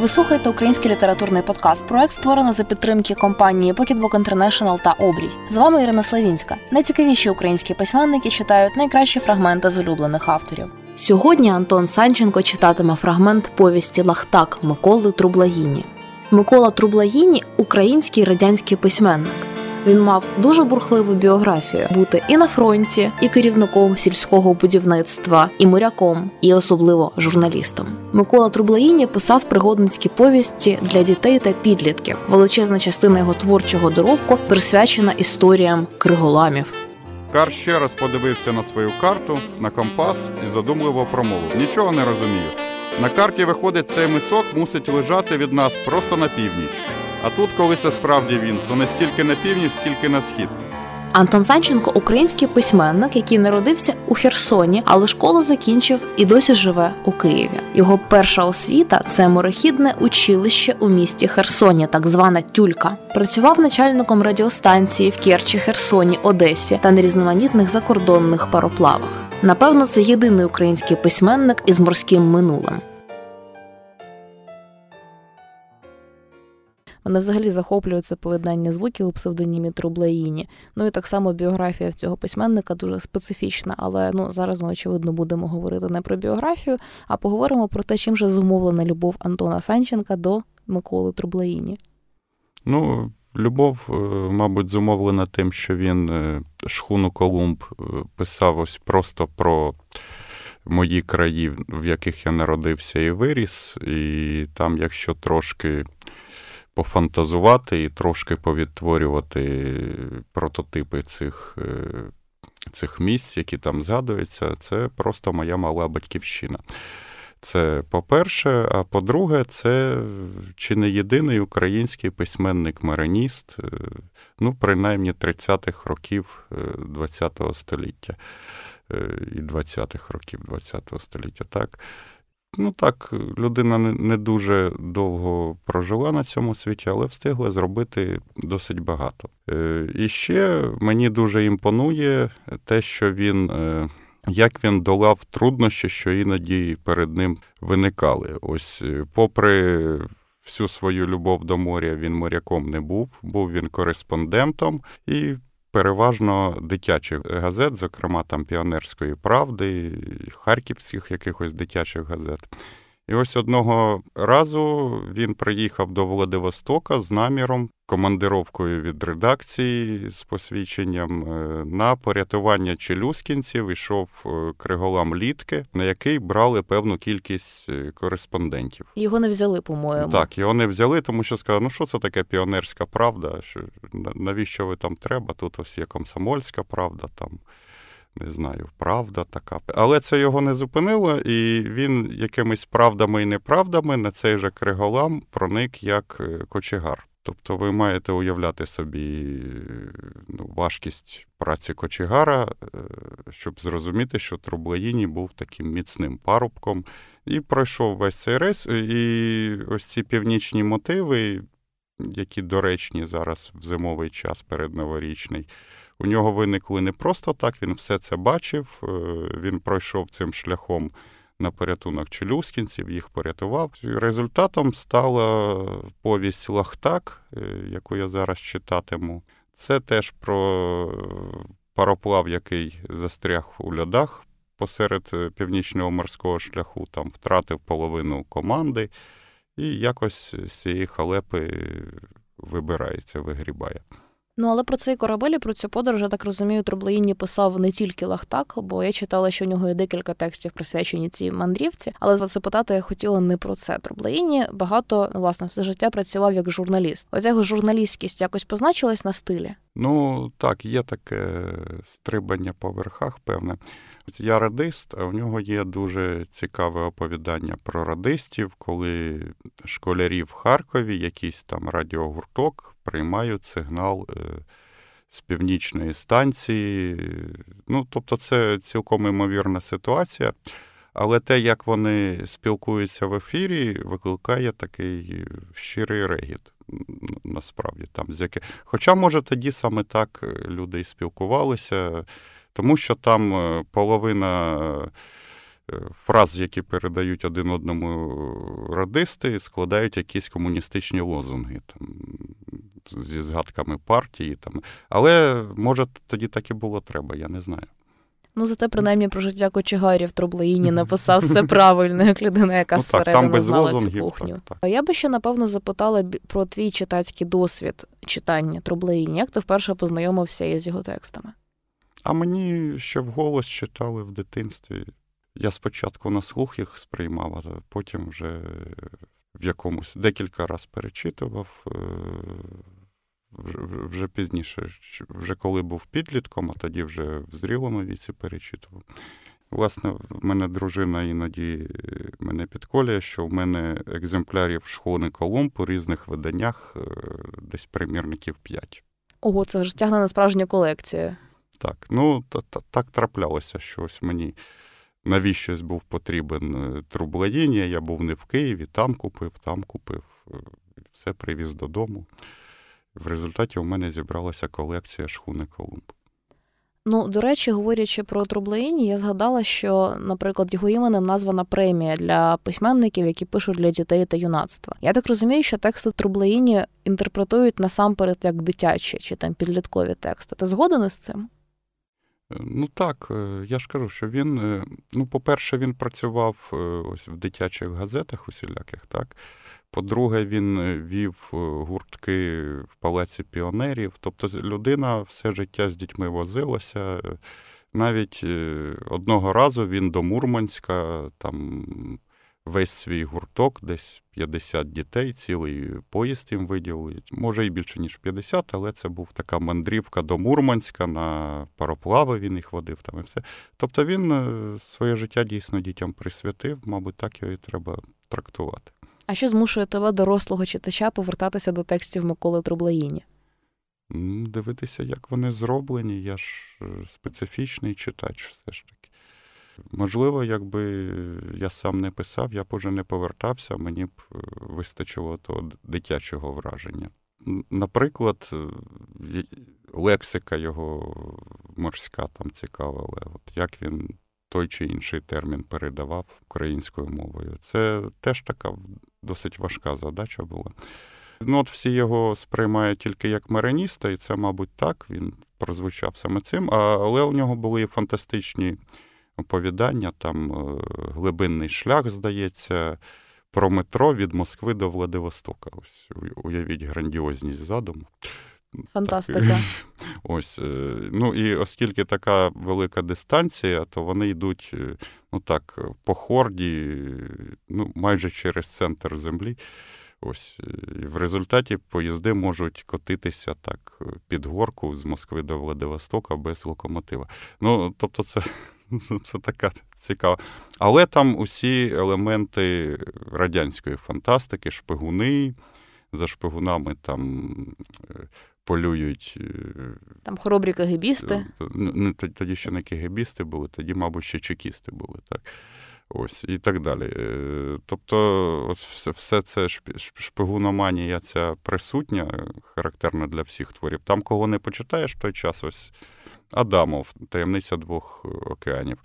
Ви слухаєте український літературний подкаст. Проект створено за підтримки компанії Pocketbook International та Обрій. З вами Ірина Славінська. Найцікавіші українські письменники читають найкращі фрагменти з улюблених авторів. Сьогодні Антон Санченко читатиме фрагмент повісті Лахтак Миколи Трублагіні. Микола Трублагіні український радянський письменник. Він мав дуже бурхливу біографію бути і на фронті, і керівником сільського будівництва, і моряком, і особливо журналістом. Микола Трублаїні писав пригодницькі повісті для дітей та підлітків. Величезна частина його творчого доробку присвячена історіям криголамів. Кар ще раз подивився на свою карту, на компас і задумливо промовив. Нічого не розумію. На карті виходить, цей мисок мусить лежати від нас просто на північ. А тут, коли це справді він, то не стільки на північ, стільки на схід. Антон Санченко український письменник, який народився у Херсоні, але школу закінчив і досі живе у Києві. Його перша освіта це морехідне училище у місті Херсоні, так звана Тюлька. Працював начальником радіостанції в Керчі, Херсоні, Одесі та на різноманітних закордонних пароплавах. Напевно, це єдиний український письменник із морським минулим. Мене взагалі захоплює це поєднання звуків у псевдонімі Трублаїні. Ну і так само біографія цього письменника дуже специфічна, але ну зараз ми очевидно будемо говорити не про біографію, а поговоримо про те, чим же зумовлена любов Антона Санченка до Миколи Трублаїні. Ну, любов, е, мабуть, зумовлена тим, що він е, шхуну Колумб е, писав ось просто про. Мої краї, в яких я народився і виріс, і там, якщо трошки пофантазувати і трошки повідтворювати прототипи цих е, цих місць, які там згадуються, це просто моя мала батьківщина. Це по-перше, а по-друге, це чи не єдиний український письменник-мариніст, е, ну, принаймні 30-х років ХХ е, століття і 20-х років ХХ століття. так. Ну так, людина не дуже довго прожила на цьому світі, але встигла зробити досить багато. Е, і ще мені дуже імпонує те, що він. Е, як він долав труднощі, що іноді перед ним виникали. Ось, е, попри всю свою любов до моря, він моряком не був, був він кореспондентом і переважно дитячих газет, зокрема там Піонерської правди, харківських якихось дитячих газет. І ось одного разу він приїхав до Владивостока з наміром, командировкою від редакції з посвідченням е, на порятування челюскінців йшов е, криголам літки, на який брали певну кількість е, кореспондентів. Його не взяли, по-моєму. Так, його не взяли, тому що сказали, ну що це таке піонерська правда? Навіщо ви там треба? Тут ось є комсомольська правда там не знаю, правда така. Але це його не зупинило, і він якимись правдами і неправдами на цей же криголам проник як кочегар. Тобто ви маєте уявляти собі ну, важкість праці кочегара, е, щоб зрозуміти, що Трублаїні був таким міцним парубком. І пройшов весь цей рейс. І ось ці північні мотиви, які доречні зараз в зимовий час передноворічний, у нього виникли не просто так, він все це бачив, е, він пройшов цим шляхом на порятунок челюскінців, їх порятував. Результатом стала повість Лахтак, е, яку я зараз читатиму. Це теж про пароплав, який застряг у льодах посеред е, північного морського шляху, там втратив половину команди і якось з цієї халепи вибирається, вигрібає. Ну, але про цей корабель і про цю подорож, я так розумію, Троблеїні писав не тільки Лахтак, бо я читала, що у нього є декілька текстів присвячені цій мандрівці. Але запитати я хотіла не про це. Троблеїні багато власне все життя працював як журналіст. Ось його журналістськість якось позначилась на стилі. Ну так, є таке стрибання по верхах, певне. Я радист, а в нього є дуже цікаве оповідання про радистів, коли школярі в Харкові, якийсь там радіогурток, приймають сигнал е, з північної станції. Ну, тобто, це цілком імовірна ситуація. Але те, як вони спілкуються в ефірі, викликає такий щирий регіт. Насправді там з яке. Хоча, може, тоді саме так е, люди і спілкувалися тому що там е, половина е, фраз, які передають один одному радисти, складають якісь комуністичні лозунги там, зі згадками партії. Там. Але може тоді так і було треба, я не знаю. Ну, зате принаймні про життя кочегарів в Троблеїні написав все правильно, як людина, яка Ну, так, там зсередини без знала цю кухню. так, так. А я би ще напевно запитала про твій читацький досвід читання Троблеїні. Як ти вперше познайомився із його текстами? А мені ще вголос читали в дитинстві. Я спочатку на слух їх сприймав, а потім вже в якомусь декілька разів перечитував. е, Вже, пізніше, вже коли був підлітком, а тоді вже в зрілому віці перечитував. Власне, в мене дружина іноді е, мене підколює, що в мене екземплярів шхуни Колумб у різних виданнях, е, десь примірників 5. Ого, це ж тягне на справжню колекцію. Так, ну та, та, так траплялося, що ось мені навіщось був потрібен е, я був не в Києві, там купив, там купив, е, все привіз додому. В результаті у мене зібралася колекція шхуни Колумб. Ну, до речі, говорячи про Троблеїні, я згадала, що, наприклад, його іменем названа премія для письменників, які пишуть для дітей та юнацтва. Я так розумію, що тексти Троблеїні інтерпретують насамперед як дитячі чи там підліткові тексти. Ти згоден із цим? Е, Ну так, е, я ж кажу, що він, е, ну, по-перше, він працював ось в дитячих газетах усіляких, так. По-друге, він вів гуртки в палаці піонерів. Тобто людина все життя з дітьми возилася. Навіть одного разу він до Мурманська, там весь свій гурток, десь 50 дітей, цілий поїзд їм виділили. Може і більше, ніж 50, але це був така мандрівка до Мурманська, на пароплави він їх водив там і все. Тобто він е, своє життя дійсно дітям присвятив, мабуть, так його і треба трактувати. А що змушує тебе, дорослого читача, повертатися до текстів Миколи Троблеїні? М, Дивитися, як вони зроблені. Я ж е, специфічний читач, все ж таки. Можливо, якби я сам не писав, я б уже не повертався, мені б е, вистачило того дитячого враження. Наприклад, е, лексика його морська там цікава, але от як він той чи інший термін передавав українською мовою, це теж така досить важка задача була. Ну, от всі його сприймають тільки як мариніста, і це, мабуть, так. Він прозвучав саме цим. Але у нього були фантастичні оповідання, там е, глибинний шлях, здається, про метро від Москви до Владивостока. Ось уявіть грандіозність задуму. Фантастика. Ось, е, ну і оскільки така велика дистанція, то вони йдуть е, ну так, по хорді, ну, майже через центр землі. Ось, і в результаті поїзди можуть котитися так під горку з Москви до Владивостока без локомотива. Ну, тобто, це, це така цікава. Але там усі елементи радянської фантастики, шпигуни, за шпигунами там е, полюють. е, Там хоробрі кагибісти. Ну, тоді- тоді ще не кегебісти були, тоді, мабуть, ще чекісти були, так. Ось, і так далі. Е, Тобто, ось все, все це шпигуноманія ця присутня, е, характерна для всіх творів. Там, кого не почитаєш той час, ось Адамов, таємниця двох е, океанів.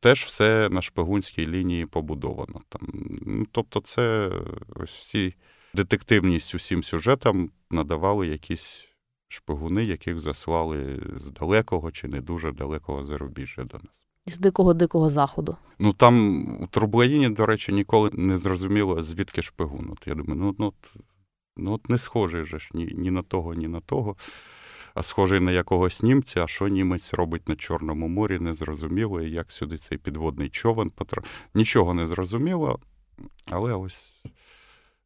Теж все на шпигунській лінії побудовано. Там, ну, тобто, це е, ось всі детективність усім сюжетам надавали якісь шпигуни, яких заслали з далекого чи не дуже далекого зарубіжжя до нас. З дикого дикого заходу. Ну там у Трублаїні, до речі, ніколи не зрозуміло, звідки шпигун. От я думаю, ну, ну, от, ну от не схожий же ж ні, ні на того, ні на того, схожий на якогось німця, а що німець робить на Чорному морі, не зрозуміло, і як сюди цей підводний човен потрапив. Нічого не зрозуміло, але ось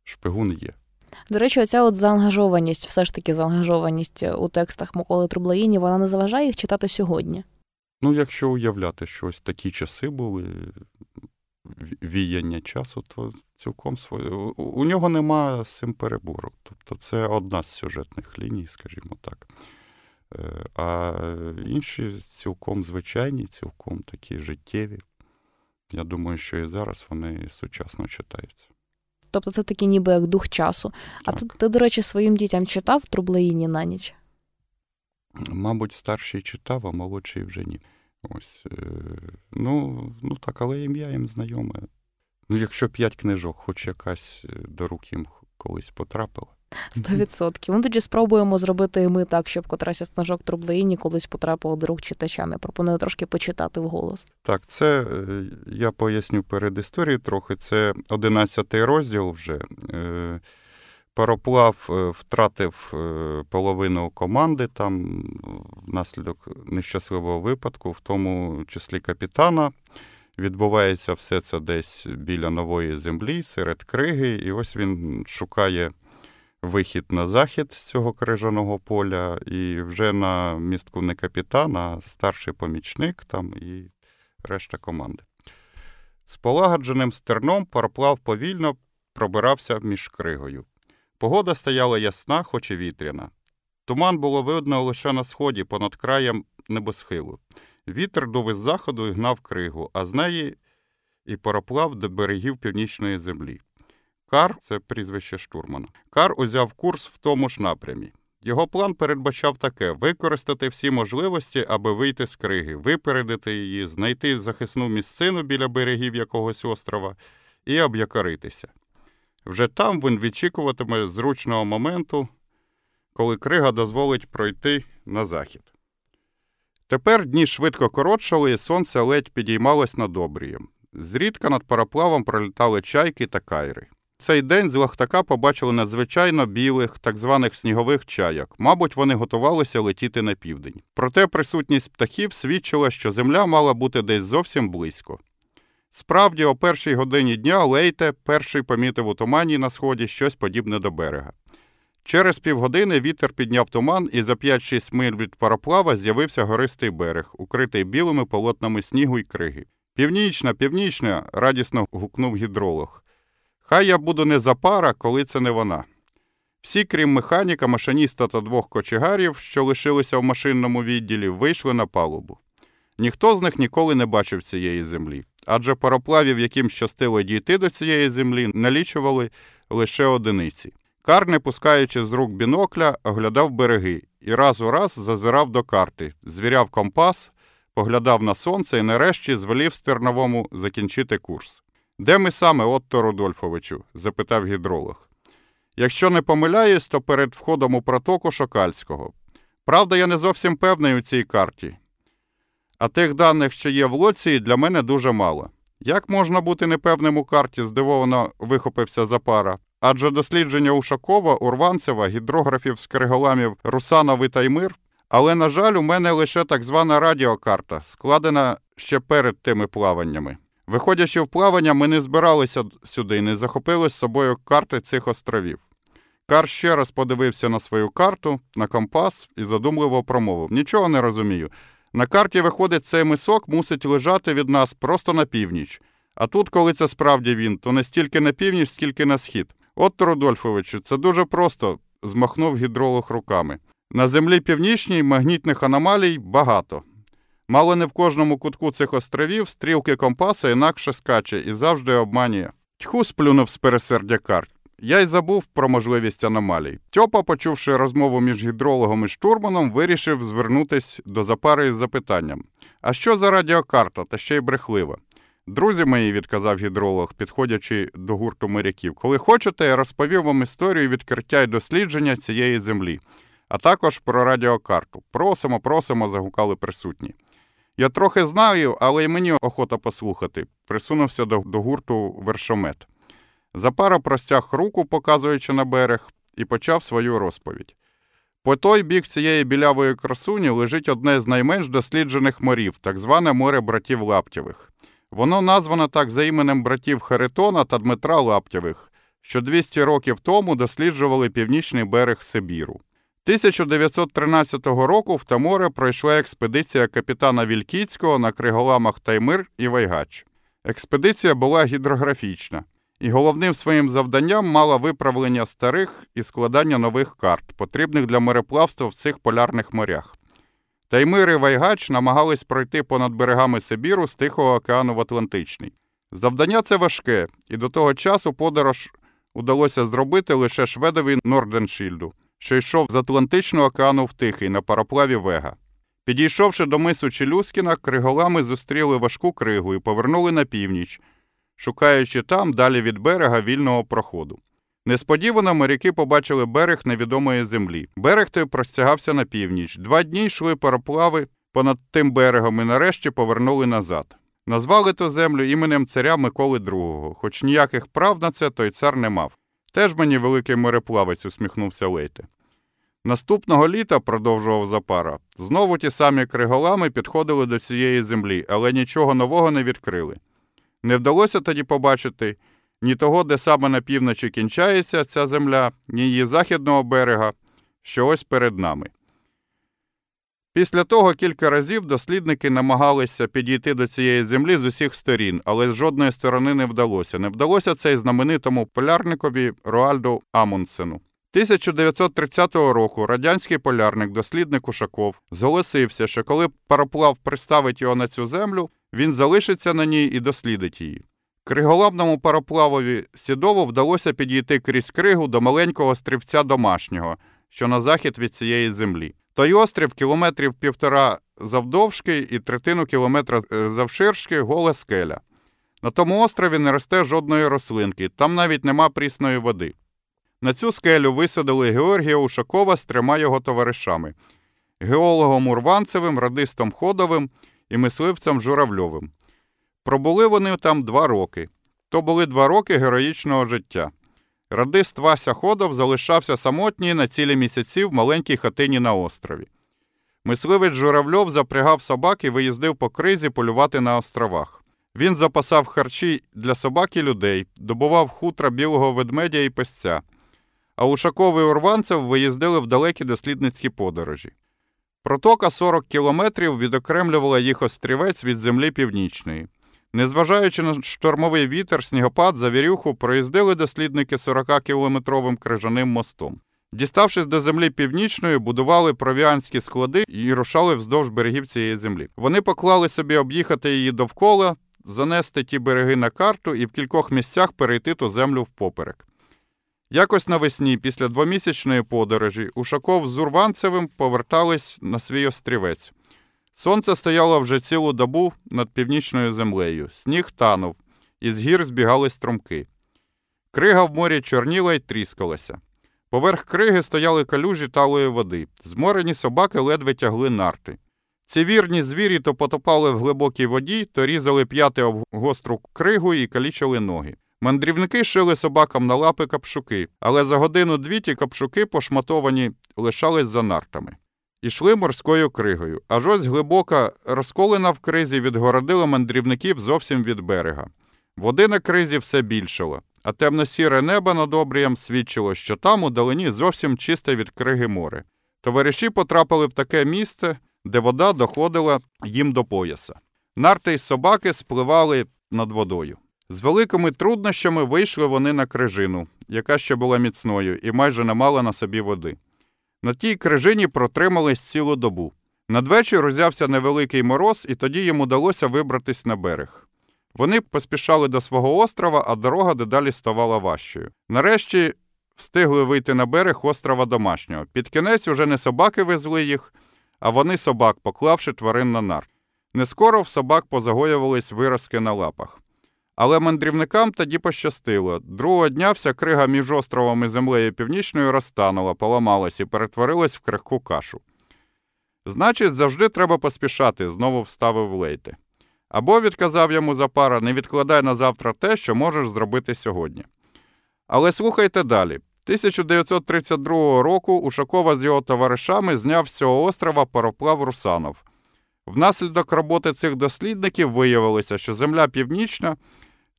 шпигун є. До речі, оця от заангажованість, все ж таки заангажованість у текстах Миколи Троблеїні, вона не заважає їх читати сьогодні. Ну, якщо уявляти, що ось такі часи були, віяння часу, то цілком своє. У, у нього нема з цим перебору. Тобто це одна з сюжетних ліній, скажімо так. Е, А інші цілком звичайні, цілком такі життєві. Я думаю, що і зараз вони сучасно читаються. Тобто це такий ніби як дух часу. А Так. ти, ти, до речі, своїм дітям читав Троблеїні на ніч? Мабуть, старший читав, а молодший вже ні. Ось. е, Ну, ну так, але ім'я їм знайоме. Ну, якщо п'ять книжок, хоч якась е, до рук їм колись потрапила. Сто відсотків. Ну тоді спробуємо зробити і ми так, щоб котрась із книжок Трублеїні колись потрапила до рук читачам. Я пропоную трошки почитати вголос. Так, це е, я поясню перед історією трохи. Це 11 розділ вже. Е, Пароплав е, втратив половину команди там внаслідок нещасливого випадку, в тому числі капітана. Відбувається все це десь біля нової землі, серед криги, і ось він шукає вихід на захід з цього крижаного поля, і вже на містку не капітан, а старший помічник там і решта команди. З полагодженим стерном пароплав повільно пробирався між кригою. Погода стояла ясна, хоч і вітряна. Туман було видно лише на сході, понад краєм небосхилу. Вітер дув із заходу і гнав кригу, а з неї і пароплав до берегів північної землі. Кар це прізвище штурмана. Кар узяв курс в тому ж напрямі. Його план передбачав таке: використати всі можливості, аби вийти з криги, випередити її, знайти захисну місцину біля берегів якогось острова і об'якоритися. Вже там він відчікуватиме зручного моменту, коли крига дозволить пройти на захід. Тепер дні швидко коротшали, і сонце ледь підіймалось над обрієм. Зрідка над пароплавом пролітали чайки та кайри. Цей день з лахтака побачили надзвичайно білих, так званих снігових чаяк. Мабуть, вони готувалися летіти на південь. Проте присутність птахів свідчила, що земля мала бути десь зовсім близько. Справді, о першій годині дня Лейте перший помітив у тумані на сході щось подібне до берега. Через півгодини вітер підняв туман, і за 5-6 миль від пароплава з'явився гористий берег, укритий білими полотнами снігу й криги. Північна, північна, радісно гукнув гідролог. Хай я буду не за пара, коли це не вона. Всі, крім механіка, машиніста та двох кочегарів, що лишилися в машинному відділі, вийшли на палубу. Ніхто з них ніколи не бачив цієї землі, адже пароплавів, яким щастило дійти до цієї землі, налічували лише одиниці. Кар, не пускаючи з рук бінокля, оглядав береги і раз у раз зазирав до карти, звіряв компас, поглядав на сонце і нарешті звелів стерновому закінчити курс. Де ми саме, Отто Рудольфовичу? запитав гідролог. Якщо не помиляюсь, то перед входом у протоку Шокальського. Правда, я не зовсім певний у цій карті. А тих даних, що є в лоції, для мене дуже мало. Як можна бути непевним у карті, здивовано вихопився Запара. Адже дослідження Ушакова, Урванцева, гідрографів Скриголамів Русанов і Таймир. Але, на жаль, у мене лише так звана радіокарта, складена ще перед тими плаваннями. Виходячи в плавання, ми не збиралися сюди не захопили з собою карти цих островів. Кар ще раз подивився на свою карту, на компас і задумливо промовив: Нічого не розумію. На карті, виходить, цей мисок мусить лежати від нас просто на північ. А тут, коли це справді він, то не стільки на північ, скільки на схід. От, Рудольфовичу, це дуже просто, змахнув гідролог руками. На землі північній магнітних аномалій багато. Мало не в кожному кутку цих островів стрілки компаса інакше скаче і завжди обманює. Тьху сплюнув з пересердя карт. Я й забув про можливість аномалій. Тьопа, почувши розмову між гідрологом і штурманом, вирішив звернутись до запари із запитанням: А що за радіокарта, та ще й брехлива? Друзі мої, відказав гідролог, підходячи до гурту моряків, коли хочете, я розповів вам історію відкриття і дослідження цієї землі, а також про радіокарту. Просимо, просимо, загукали присутні. Я трохи знаю, але й мені охота послухати, присунувся до, до гурту вершомет. Запара простяг руку, показуючи на берег, і почав свою розповідь. По той бік цієї білявої красуні лежить одне з найменш досліджених морів, так зване море братів Лаптєвих. Воно названо так за іменем братів Харитона та Дмитра Лаптєвих, що 200 років тому досліджували північний берег Сибіру. 1913 року в те море пройшла експедиція капітана Вількіцького на криголамах Таймир і Вайгач. Експедиція була гідрографічна, і головним своїм завданням мала виправлення старих і складання нових карт, потрібних для мореплавства в цих полярних морях. Таймир і Вайгач намагались пройти понад берегами Сибіру з Тихого океану в Атлантичний. Завдання це важке, і до того часу подорож удалося зробити лише шведові Норденшільду, що йшов з Атлантичного океану в Тихий на пароплаві Вега. Підійшовши до мису Челюскіна, криголами зустріли важку кригу і повернули на північ, шукаючи там далі від берега вільного проходу. Несподівано моряки побачили берег невідомої землі. Берег той простягався на північ. Два дні йшли пароплави понад тим берегом і нарешті повернули назад. Назвали ту землю іменем царя Миколи II, хоч ніяких прав на це той цар не мав. Теж мені великий мореплавець, усміхнувся Лейте. Наступного літа, продовжував Запара, знову ті самі криголами підходили до цієї землі, але нічого нового не відкрили. Не вдалося тоді побачити ні того, де саме на півночі кінчається ця земля, ні її західного берега, що ось перед нами. Після того кілька разів дослідники намагалися підійти до цієї землі з усіх сторін, але з жодної сторони не вдалося. Не вдалося це й знаменитому полярникові Роальду Амундсену. 1930 року радянський полярник, дослідник Ушаков, зголосився, що коли пароплав приставить його на цю землю, він залишиться на ній і дослідить її. Криголамному пароплавові Сідову вдалося підійти крізь кригу до маленького острівця домашнього, що на захід від цієї землі. Той острів кілометрів півтора завдовжки і третину кілометра е, завширшки гола скеля. На тому острові не росте жодної рослинки, там навіть нема прісної води. На цю скелю висадили Георгія Ушакова з трьома його товаришами геологом Урванцевим, радистом Ходовим і мисливцем Журавльовим. Пробули вони там два роки. То були два роки героїчного життя. Радист Вася Ходов залишався самотній на цілі місяці в маленькій хатині на острові. Мисливець Журавльов запрягав собак і виїздив по кризі полювати на островах. Він запасав харчі для собак і людей, добував хутра білого ведмедя і песця. А Ушаков і Урванцев виїздили в далекі дослідницькі подорожі. Протока 40 кілометрів відокремлювала їх острівець від землі північної. Незважаючи на штормовий вітер, снігопад, завірюху, проїздили дослідники 40-кілометровим крижаним мостом. Діставшись до землі північної, будували провіанські склади і рушали вздовж берегів цієї землі. Вони поклали собі об'їхати її довкола, занести ті береги на карту і в кількох місцях перейти ту землю впоперек. Якось навесні, після двомісячної подорожі, Ушаков з Урванцевим повертались на свій острівець. Сонце стояло вже цілу добу над північною землею, сніг танув, із гір збігали струмки. Крига в морі чорніла й тріскалася. Поверх криги стояли калюжі талої води. Зморені собаки ледве тягли нарти. Ці вірні звірі то потопали в глибокій воді, то різали п'яти об гостру кригу і калічили ноги. Мандрівники шили собакам на лапи капшуки, але за годину-дві ті капшуки, пошматовані, лишались за нартами. Ішли морською кригою, аж ось глибока розколина в кризі відгородила мандрівників зовсім від берега. Води на кризі все більшало, а темно-сіре небо над обрієм свідчило, що там удалині зовсім чисте від криги море. Товариші потрапили в таке місце, де вода доходила їм до пояса. Нарти й собаки спливали над водою. З великими труднощами вийшли вони на крижину, яка ще була міцною і майже не мала на собі води. На тій крижині протримались цілу добу. Надвечір узявся невеликий мороз, і тоді їм удалося вибратись на берег. Вони поспішали до свого острова, а дорога дедалі ставала важчою. Нарешті встигли вийти на берег острова домашнього. Під кінець уже не собаки везли їх, а вони собак, поклавши тварин на нар. Нескоро в собак позагоювались виразки на лапах. Але мандрівникам тоді пощастило. Другого дня вся крига між островом і землею північною розтанула, поламалась і перетворилась в крихку кашу. Значить, завжди треба поспішати, знову вставив Лейте. Або відказав йому Запара, не відкладай на завтра те, що можеш зробити сьогодні. Але слухайте далі. 1932 року Ушакова з його товаришами зняв з цього острова пароплав Русанов. Внаслідок роботи цих дослідників виявилося, що земля північна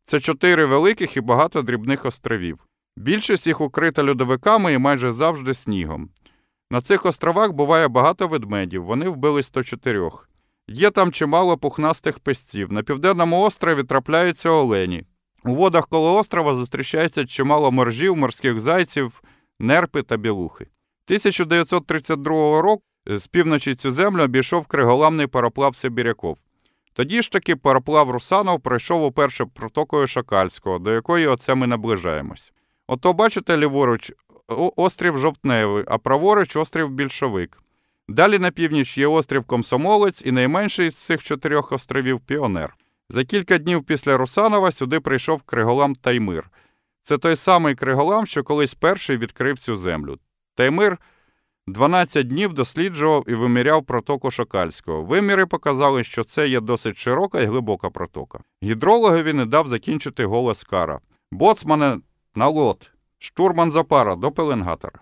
це чотири великих і багато дрібних островів. Більшість їх укрита льодовиками і майже завжди снігом. На цих островах буває багато ведмедів, вони вбили 104. Є там чимало пухнастих песців. На південному острові трапляються олені. У водах коло острова зустрічається чимало моржів, морських зайців, нерпи та білухи. 1932 року з півночі цю землю обійшов криголамний пароплав Сибіряков. Тоді ж таки пароплав Русанов пройшов уперше протокою Шакальського, до якої оце ми наближаємось. Ото, бачите, ліворуч, острів Жовтневий, а праворуч острів Більшовик. Далі на північ є острів Комсомолець і найменший з цих чотирьох островів Піонер. За кілька днів після Русанова сюди прийшов Криголам Таймир. Це той самий Криголам, що колись перший відкрив цю землю. Таймир 12 днів досліджував і виміряв протоку Шокальського. Виміри показали, що це є досить широка і глибока протока. Гідрологові не дав закінчити голос Кара. Боцмане на лот, штурман запара до пеленгатора.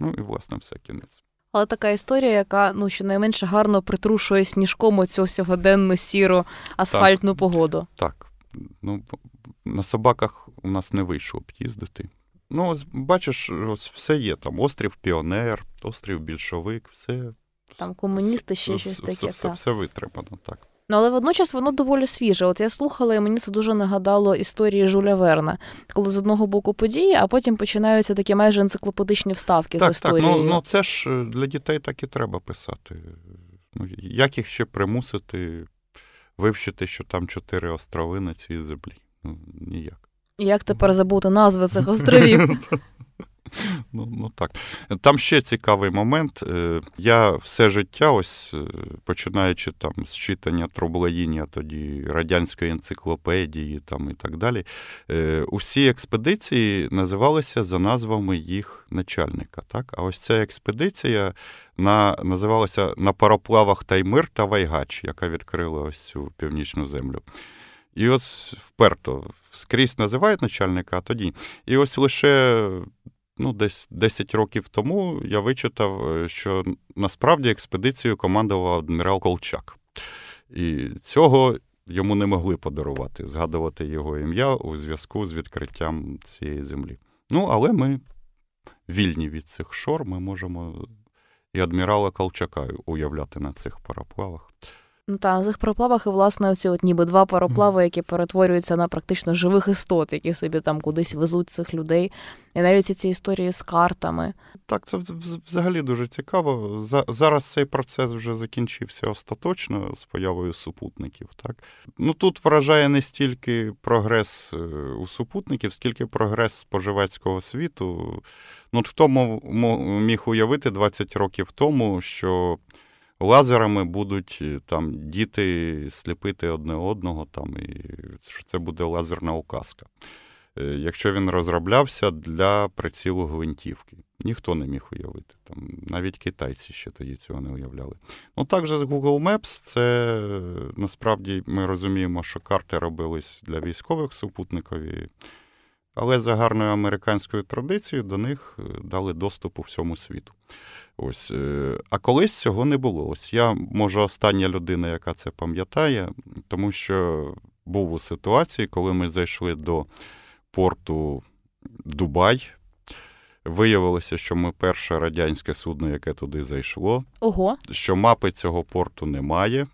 Ну і власне все кінець. Але така історія, яка ну щонайменше гарно притрушує сніжком оцю сьогоденну сіру асфальтну погоду. Так. Ну, на собаках у нас не вийшло б їздити. Ну, ось бачиш, ось все є. Там острів Піонер, острів Більшовик, все. Там комуністи ще все, щось все, таке. Все, так. все витримано, так. Ну, але водночас воно доволі свіже. От я слухала, і мені це дуже нагадало історії Жуля Верна, коли з одного боку події, а потім починаються такі майже енциклопедичні вставки з Так, так. Ну, ну це ж е, для дітей так і треба писати. Ну, як їх ще примусити вивчити, що там чотири острови на цій землі? Ну, ніяк. Як тепер забути назви цих островів? Ну, ну так. Там ще цікавий момент. Е, Я все життя, ось е, починаючи там з читання Троблаїні, тоді радянської енциклопедії там, і так далі, е, усі експедиції називалися за назвами їх начальника. Так? А ось ця експедиція на, називалася на пароплавах Таймир та Вайгач, яка відкрила ось цю північну землю. І от вперто скрізь називають начальника, а тоді. І ось лише ну, десь 10 років тому я вичитав, е, що насправді експедицією командував адмірал Колчак. І цього йому не могли подарувати, згадувати його ім'я у зв'язку з відкриттям цієї землі. Ну, але ми вільні від цих шор, ми можемо і адмірала Колчака уявляти на цих параплавах. Ну та на цих пароплавах і власне оці от ніби два пароплави, які перетворюються на практично живих істот, які собі там кудись везуть цих людей. І навіть ці історії з картами. Так, це взагалі дуже цікаво. За- Зараз цей процес вже закінчився остаточно з появою супутників. Так? Ну тут вражає не стільки прогрес е, у супутників, скільки прогрес споживацького світу. Ну, хто мов, мо- міг уявити 20 років тому, що лазерами будуть е, там діти сліпити одне одного, там, і що це буде лазерна указка. Е, Якщо він розроблявся для прицілу гвинтівки, ніхто не міг уявити. Там навіть китайці ще тоді цього не уявляли. Ну так же з Google Maps, це е, насправді ми розуміємо, що карти робились для військових супутникові, але за гарною американською традицією до них е, дали доступ у всьому світу. Ось. е, А колись цього не було. Ось я, може, остання людина, яка це пам'ятає, тому що був у ситуації, коли ми зайшли до порту Дубай. Виявилося, що ми перше радянське судно, яке туди зайшло, Ого, що мапи цього порту немає.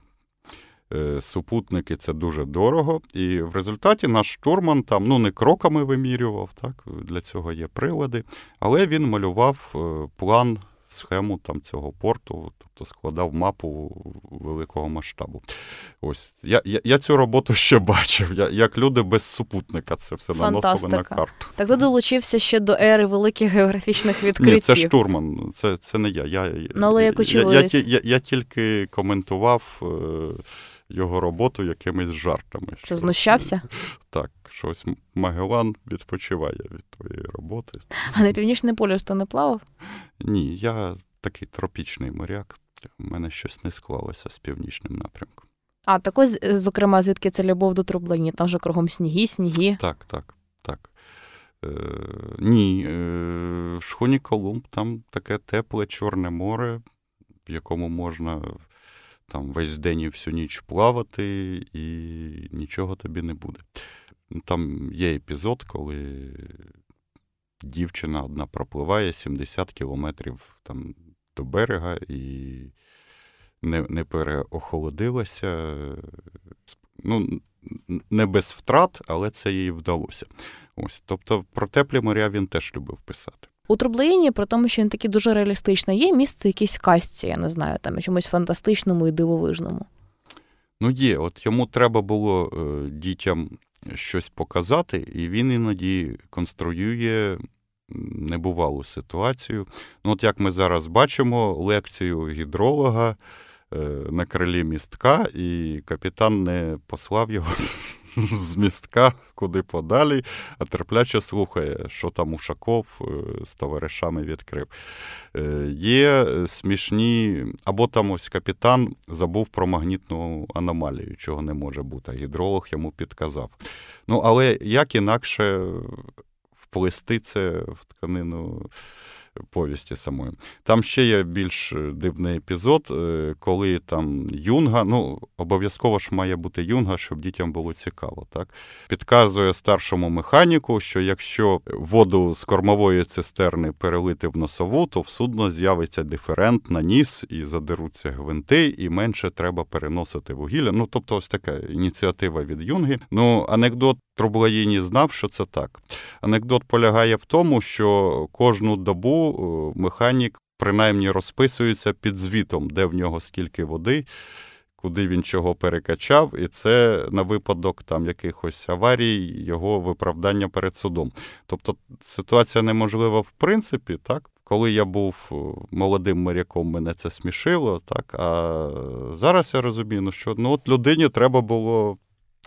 Е, Супутники це дуже дорого. І в результаті наш штурман там ну не кроками вимірював, так для цього є прилади, але він малював е, план, схему там цього порту, тобто складав мапу великого масштабу. Ось я, я, я цю роботу ще бачив. Я, як люди без супутника це все наносили на карту. так ти долучився ще до ери великих географічних відкриттів. Ні, це штурман, це, це не я. я Ну, але я, я, я тільки коментував е, його роботу якимись жартами. Що знущався? Так, щось Магелан відпочиває від твоєї роботи. А на північний полюс ти не плавав? Ні, я такий тропічний моряк. У мене щось не склалося з північним напрямком. А так ось, е, зокрема, звідки це любов до трублині? Там же кругом сніги, сніги. Так, так, так. Е, ні, е, в Шхуні Колумб там таке тепле Чорне море, в якому можна там весь день і всю ніч плавати, і нічого тобі не буде. Там є епізод, коли дівчина одна пропливає 70 кілометрів там, до берега і не, не переохолодилася. Ну, не без втрат, але це їй вдалося. Ось, тобто про теплі моря він теж любив писати. У Трублеїні, при тому, що він такий дуже реалістичний, є місце якійсь касті, я не знаю, там чомусь фантастичному і дивовижному. Ну, є, от йому треба було е, дітям щось показати, і він іноді конструює небувалу ситуацію. Ну, от як ми зараз бачимо, лекцію гідролога е, на крилі містка, і капітан не послав його з містка куди подалі, а терпляче слухає, що там Ушаков е, з товаришами відкрив. Е, Є смішні, або там ось капітан забув про магнітну аномалію, чого не може бути, гідролог йому підказав. Ну, але як інакше вплести це в тканину повісті самої. Там ще є більш дивний епізод, е, коли там юнга, ну, обов'язково ж має бути юнга, щоб дітям було цікаво. так? Підказує старшому механіку, що якщо воду з кормової цистерни перелити в носову, то в судно з'явиться диферент на ніс і задеруться гвинти, і менше треба переносити вугілля. Ну, тобто, ось така ініціатива від юнги. Ну, анекдот Трублаїні знав, що це так. Анекдот полягає в тому, що кожну добу е, механік принаймні розписується під звітом, де в нього скільки води, куди він чого перекачав, і це на випадок там якихось аварій, його виправдання перед судом. Тобто ситуація неможлива в принципі, так. Коли я був е, молодим моряком, мене це смішило, так а зараз я розумію, ну, що ну от людині треба було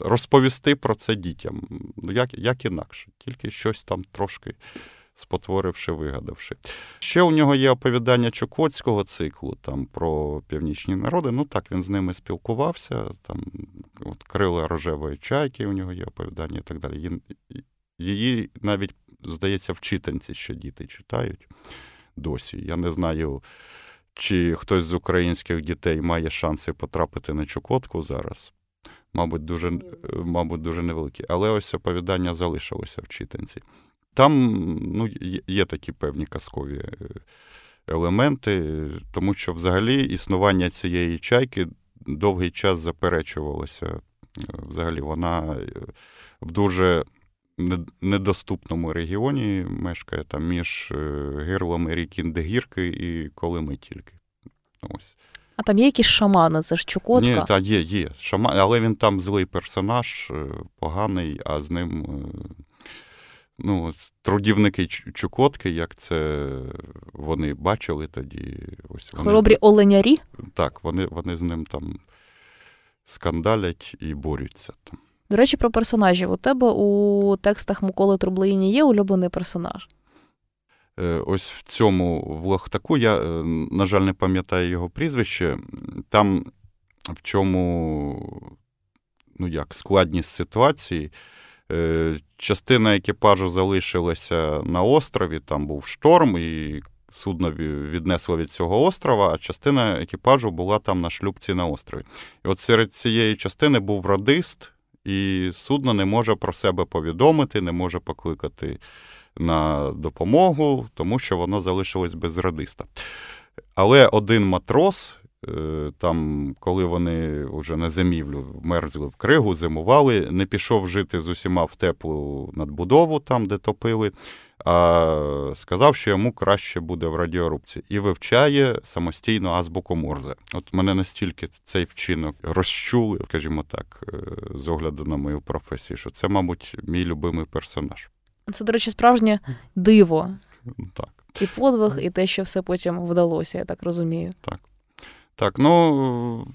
розповісти про це дітям. Ну, як як інакше, тільки щось там трошки спотворивши, вигадавши. Ще у нього є оповідання Чукотського циклу там про північні народи. Ну так, він з ними спілкувався. Там от Крила рожевої чайки, у нього є оповідання і так далі. Її навіть, здається, в читанці ще діти читають досі. Я не знаю. Чи хтось з українських дітей має шанси потрапити на Чукотку зараз? Мабуть, дуже мабуть, дуже невеликі. Але ось оповідання залишилося в читанці. Там ну, є такі певні казкові е, елементи, тому що взагалі існування цієї чайки довгий час заперечувалося. Е, взагалі, вона е, в дуже недоступному регіоні мешкає там між гирлами ріки Індегірки і Колими тільки. Ось. А там є якісь шамани, це ж Чукотка? Ні, та є, є. Шаман, але він там злий персонаж, е, поганий, а з ним е, ну, трудівники Чукотки, як це вони бачили тоді. Ось вони Хоробрі оленярі? Так, вони, вони з ним там скандалять і борються там. До речі, про персонажів. У тебе у текстах Миколи Трублині є улюблений персонаж? Е, ось в цьому влахтаку, я, е, на жаль, не пам'ятаю його прізвище. Там в чому ну як, складність ситуації. Е, частина екіпажу залишилася на острові, там був шторм, і судно віднесло від цього острова, а частина екіпажу була там на шлюбці на острові. І от серед цієї частини був радист, і судно не може про себе повідомити, не може покликати на допомогу, тому що воно залишилось без радиста. Але один матрос, е, там, коли вони вже на зимівлю мерзли в кригу, зимували, не пішов жити з усіма в теплу надбудову, там, де топили, а сказав, що йому краще буде в радіорубці, і вивчає самостійно азбуку Морзе. От мене настільки цей вчинок розчули, скажімо так, е, з огляду на мою професію, що це, мабуть, мій любимий персонаж. Це, до речі, справжнє диво. Так. І подвиг, і те, що все потім вдалося, я так розумію. Так. Так, ну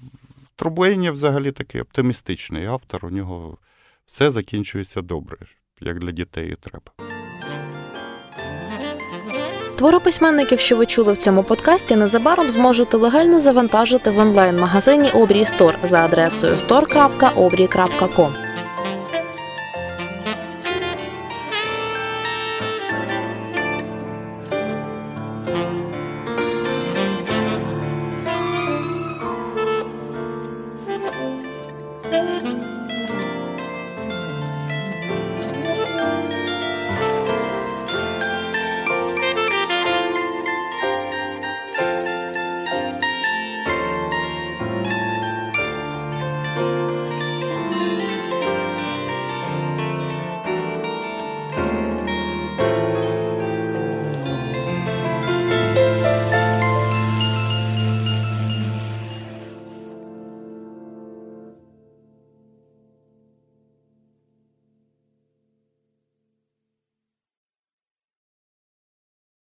Трублейні взагалі такий оптимістичний автор. У нього все закінчується добре, як для дітей і треба. Твори письменників, що ви чули в цьому подкасті, незабаром зможете легально завантажити в онлайн-магазині Обрій Стор за адресою store.obrій.com.